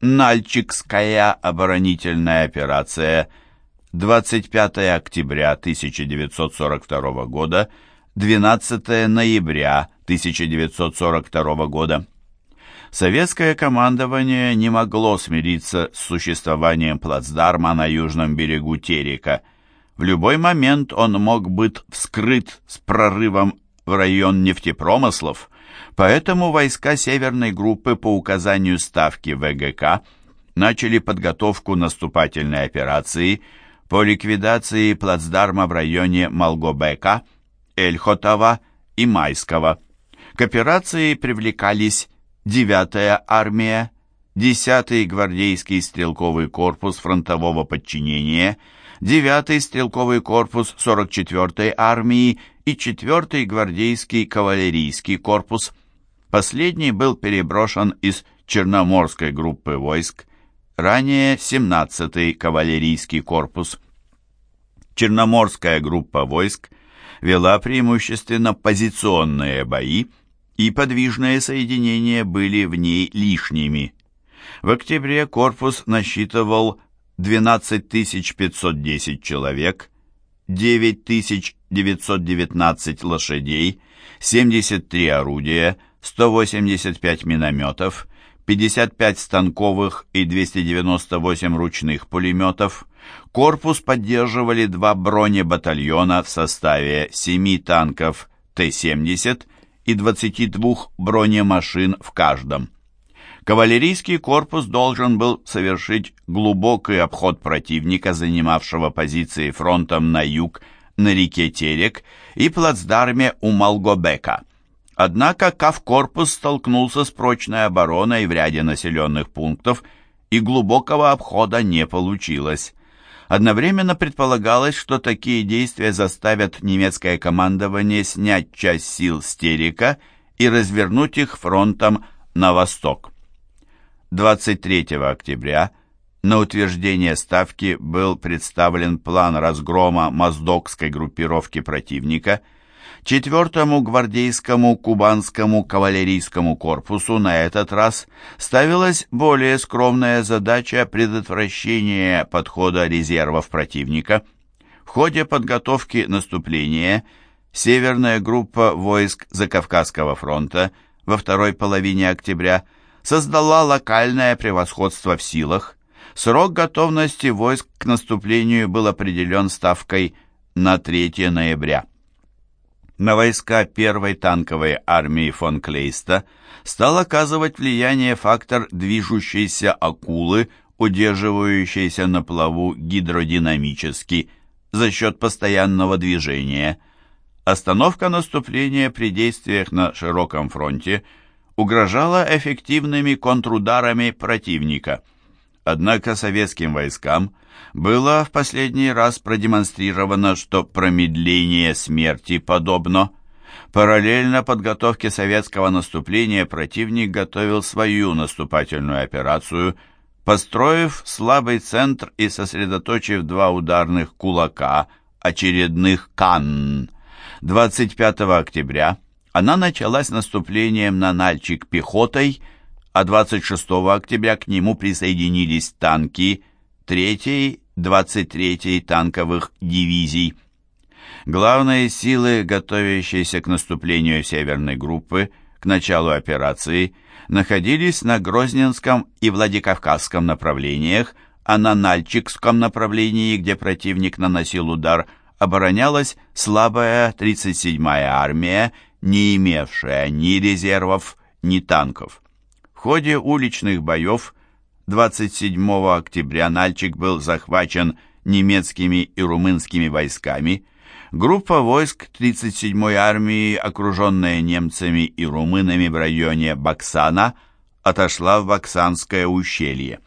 Нальчикская оборонительная операция 25 октября 1942 года, 12 ноября 1942 года. Советское командование не могло смириться с существованием плацдарма на южном берегу Терека. В любой момент он мог быть вскрыт с прорывом в район нефтепромыслов, поэтому войска Северной группы по указанию Ставки ВГК начали подготовку наступательной операции по ликвидации плацдарма в районе Малгобека, Эльхотова и Майского. К операции привлекались 9-я армия, 10-й гвардейский стрелковый корпус фронтового подчинения, 9-й стрелковый корпус 44-й армии и 4-й гвардейский кавалерийский корпус. Последний был переброшен из Черноморской группы войск, ранее 17-й кавалерийский корпус. Черноморская группа войск вела преимущественно позиционные бои, и подвижные соединения были в ней лишними. В октябре корпус насчитывал 12 510 человек, 9919 лошадей, 73 орудия, 185 минометов, 55 станковых и 298 ручных пулеметов. Корпус поддерживали два бронебатальона в составе 7 танков Т-70 и 22 бронемашин в каждом. Кавалерийский корпус должен был совершить глубокий обход противника, занимавшего позиции фронтом на юг на реке Терек и плацдарме у Малгобека. Однако Кавкорпус столкнулся с прочной обороной в ряде населенных пунктов, и глубокого обхода не получилось. Одновременно предполагалось, что такие действия заставят немецкое командование снять часть сил с Терека и развернуть их фронтом на восток. 23 октября на утверждение Ставки был представлен план разгрома Моздокской группировки противника. Четвертому гвардейскому кубанскому кавалерийскому корпусу на этот раз ставилась более скромная задача предотвращения подхода резервов противника. В ходе подготовки наступления Северная группа войск Закавказского фронта во второй половине октября – создала локальное превосходство в силах. Срок готовности войск к наступлению был определен ставкой на 3 ноября. На войска первой танковой армии фон Клейста стал оказывать влияние фактор движущейся акулы, удерживающейся на плаву гидродинамически за счет постоянного движения. Остановка наступления при действиях на широком фронте – угрожала эффективными контрударами противника. Однако советским войскам было в последний раз продемонстрировано, что промедление смерти подобно. Параллельно подготовке советского наступления противник готовил свою наступательную операцию, построив слабый центр и сосредоточив два ударных кулака, очередных «Канн». 25 октября она началась наступлением на Нальчик пехотой, а 26 октября к нему присоединились танки 3-й, 23-й танковых дивизий. Главные силы, готовящиеся к наступлению Северной группы к началу операции, находились на Грозненском и Владикавказском направлениях, а на Нальчикском направлении, где противник наносил удар, оборонялась слабая 37-я армия не имевшая ни резервов, ни танков. В ходе уличных боев 27 октября Нальчик был захвачен немецкими и румынскими войсками. Группа войск 37-й армии, окруженная немцами и румынами в районе Баксана, отошла в Баксанское ущелье.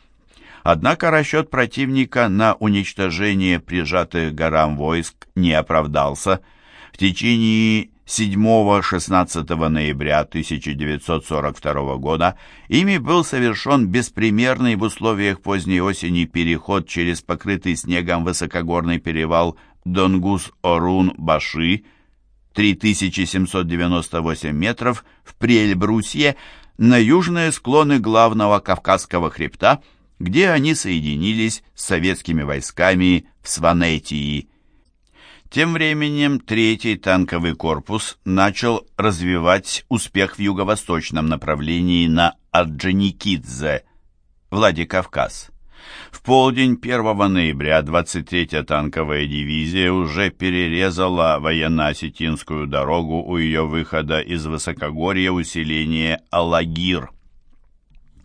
Однако расчет противника на уничтожение прижатых горам войск не оправдался. В течение 7-16 ноября 1942 года ими был совершен беспримерный в условиях поздней осени переход через покрытый снегом высокогорный перевал Донгус-Орун-Баши 3798 метров в Прельбрусье на южные склоны главного Кавказского хребта, где они соединились с советскими войсками в Сванетии. Тем временем третий танковый корпус начал развивать успех в юго-восточном направлении на Орджоникидзе, Владикавказ. В полдень 1 ноября 23-я танковая дивизия уже перерезала военно-осетинскую дорогу у ее выхода из высокогорья усиления Алагир.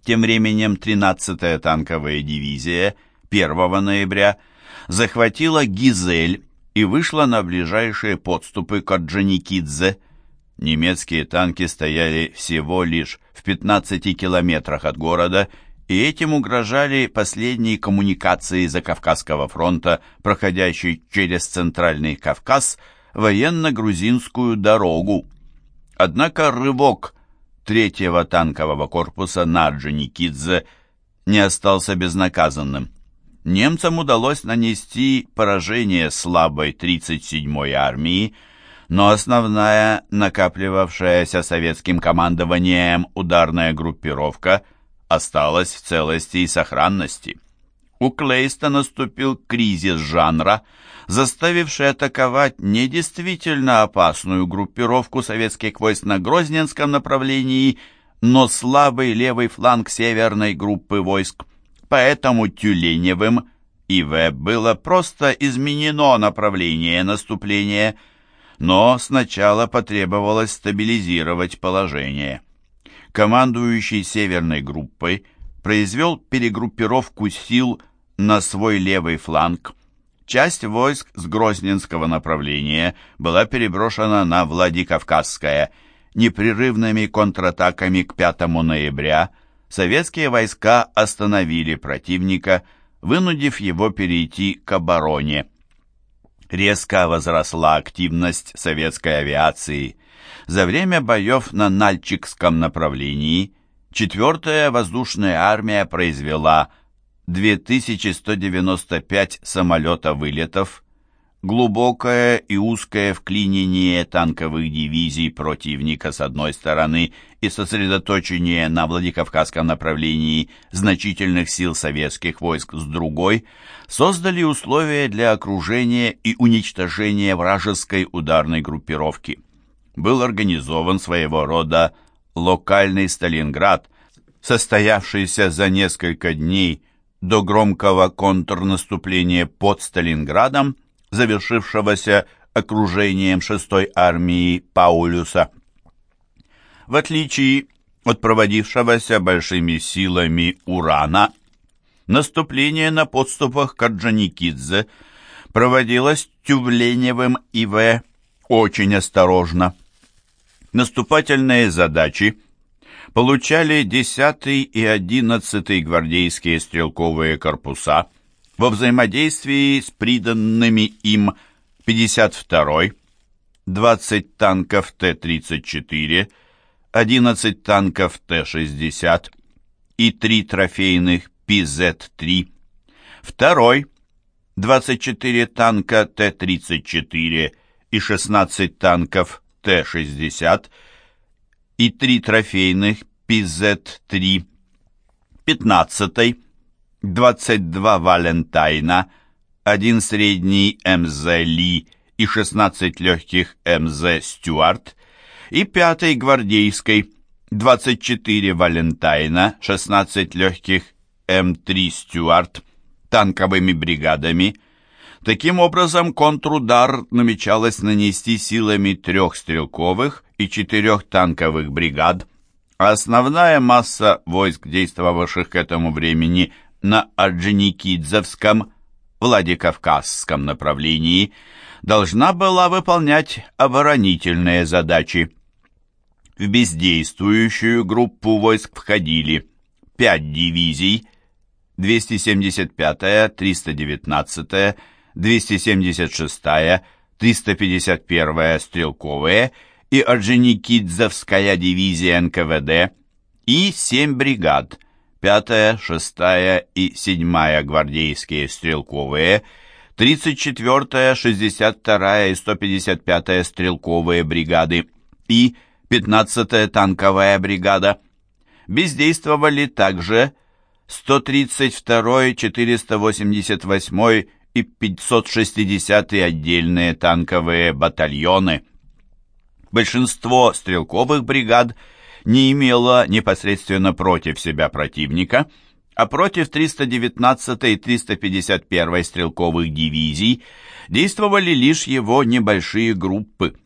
Тем временем 13-я танковая дивизия 1 ноября захватила Гизель и вышла на ближайшие подступы к Орджоникидзе. Немецкие танки стояли всего лишь в 15 километрах от города и этим угрожали последние коммуникации Закавказского фронта, проходящей через Центральный Кавказ, военно-грузинскую дорогу. Однако рывок третьего танкового корпуса на Джаникидзе не остался безнаказанным. Немцам удалось нанести поражение слабой 37-й армии, но основная, накапливавшаяся советским командованием ударная группировка – осталась в целости и сохранности. У Клейста наступил кризис жанра, заставивший атаковать недействительно опасную группировку советских войск на Грозненском направлении, но слабый левый фланг северной группы войск. Поэтому Тюленевым ИВ было просто изменено направление наступления, но сначала потребовалось стабилизировать положение командующий северной группой произвел перегруппировку сил на свой левый фланг. Часть войск с Грозненского направления была переброшена на Владикавказское. Непрерывными контратаками к 5 ноября советские войска остановили противника, вынудив его перейти к обороне. Резко возросла активность советской авиации. За время боев на Нальчикском направлении 4-я воздушная армия произвела 2195 самолета-вылетов, глубокое и узкое вклинение танковых дивизий противника с одной стороны и сосредоточение на Владикавказском направлении значительных сил советских войск с другой создали условия для окружения и уничтожения вражеской ударной группировки. Был организован своего рода локальный Сталинград, состоявшийся за несколько дней до громкого контрнаступления под Сталинградом, завершившегося окружением 6-й армии Паулюса. В отличие от проводившегося большими силами Урана, наступление на подступах Орджоникидзе проводилось Тювленевым И.В. очень осторожно наступательные задачи получали 10 и 11 гвардейские стрелковые корпуса во взаимодействии с приданными им 52-й, 20 танков Т-34, 11 танков Т-60 и 3 трофейных ПЗ-3, второй, 24 танка Т-34 и 16 танков Т-60 и три трофейных ПЗ-3, 15 22 Валентайна, один средний МЗ Ли и 16 легких МЗ Стюарт и пятой гвардейской 24 Валентайна, 16 легких М3 Стюарт танковыми бригадами. Таким образом, контрудар намечалось нанести силами трех стрелковых и четырех танковых бригад, основная масса войск, действовавших к этому времени на Орджоникидзевском, Владикавказском направлении, должна была выполнять оборонительные задачи. В бездействующую группу войск входили пять дивизий, 275-я, 319-я, 276-я, 351-я стрелковые и Орджоникидзевская дивизия НКВД и 7 бригад, 5-я, 6-я и 7-я гвардейские стрелковые, 34-я, 62-я и 155-я стрелковые бригады и 15-я танковая бригада. бездействовали также 132-й, 488-й и 560-й отдельные танковые батальоны. Большинство стрелковых бригад не имело непосредственно против себя противника, а против 319-й и 351-й стрелковых дивизий действовали лишь его небольшие группы.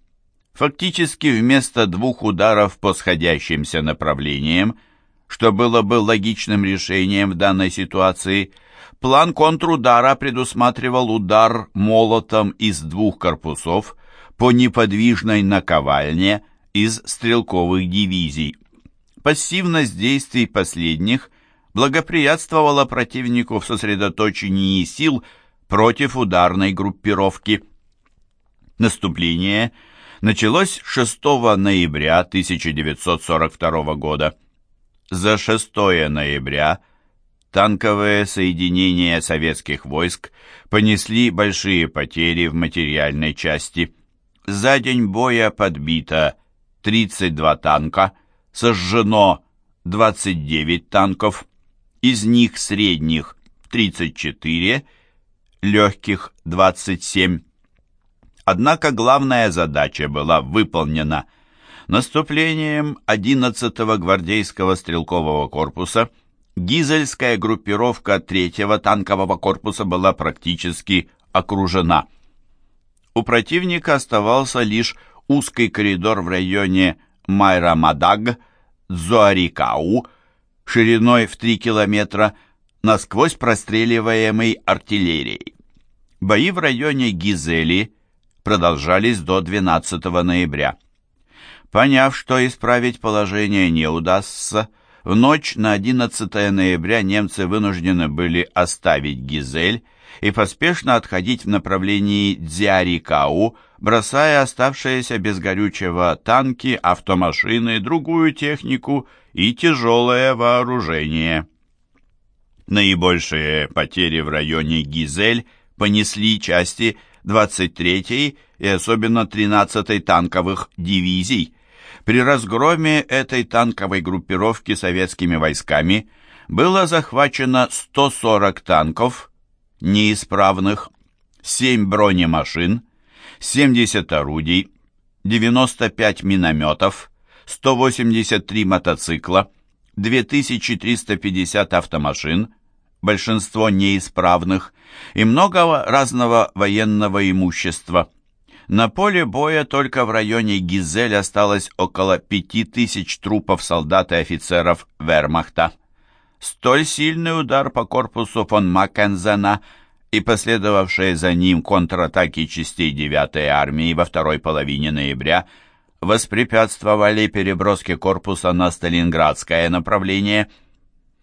Фактически вместо двух ударов по сходящимся направлениям, что было бы логичным решением в данной ситуации, план контрудара предусматривал удар молотом из двух корпусов по неподвижной наковальне из стрелковых дивизий. Пассивность действий последних благоприятствовала противнику в сосредоточении сил против ударной группировки. Наступление началось 6 ноября 1942 года. За 6 ноября танковые соединения советских войск понесли большие потери в материальной части. За день боя подбито 32 танка, сожжено 29 танков, из них средних 34, легких 27. Однако главная задача была выполнена – Наступлением 11-го гвардейского стрелкового корпуса Гизельская группировка 3-го танкового корпуса была практически окружена. У противника оставался лишь узкий коридор в районе Майрамадаг, Зуарикау, шириной в 3 километра, насквозь простреливаемый артиллерией. Бои в районе Гизели продолжались до 12 ноября. Поняв, что исправить положение не удастся, в ночь на 11 ноября немцы вынуждены были оставить Гизель и поспешно отходить в направлении Дзярикау, бросая оставшиеся без горючего танки, автомашины, другую технику и тяжелое вооружение. Наибольшие потери в районе Гизель понесли части 23-й и особенно 13-й танковых дивизий, при разгроме этой танковой группировки советскими войсками было захвачено 140 танков, неисправных, 7 бронемашин, 70 орудий, 95 минометов, 183 мотоцикла, 2350 автомашин, большинство неисправных и много разного военного имущества – на поле боя только в районе Гизель осталось около пяти тысяч трупов солдат и офицеров вермахта. Столь сильный удар по корпусу фон Маккензена и последовавшие за ним контратаки частей 9-й армии во второй половине ноября воспрепятствовали переброске корпуса на Сталинградское направление.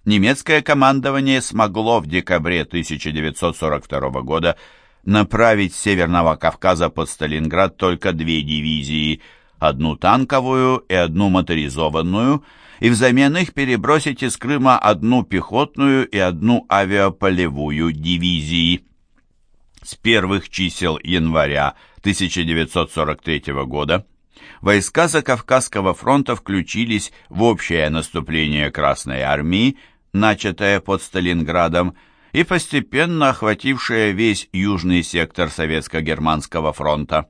Немецкое командование смогло в декабре 1942 года направить с Северного Кавказа под Сталинград только две дивизии, одну танковую и одну моторизованную, и взамен их перебросить из Крыма одну пехотную и одну авиаполевую дивизии. С первых чисел января 1943 года войска Закавказского фронта включились в общее наступление Красной армии, начатое под Сталинградом, и постепенно охватившая весь южный сектор Советско-Германского фронта.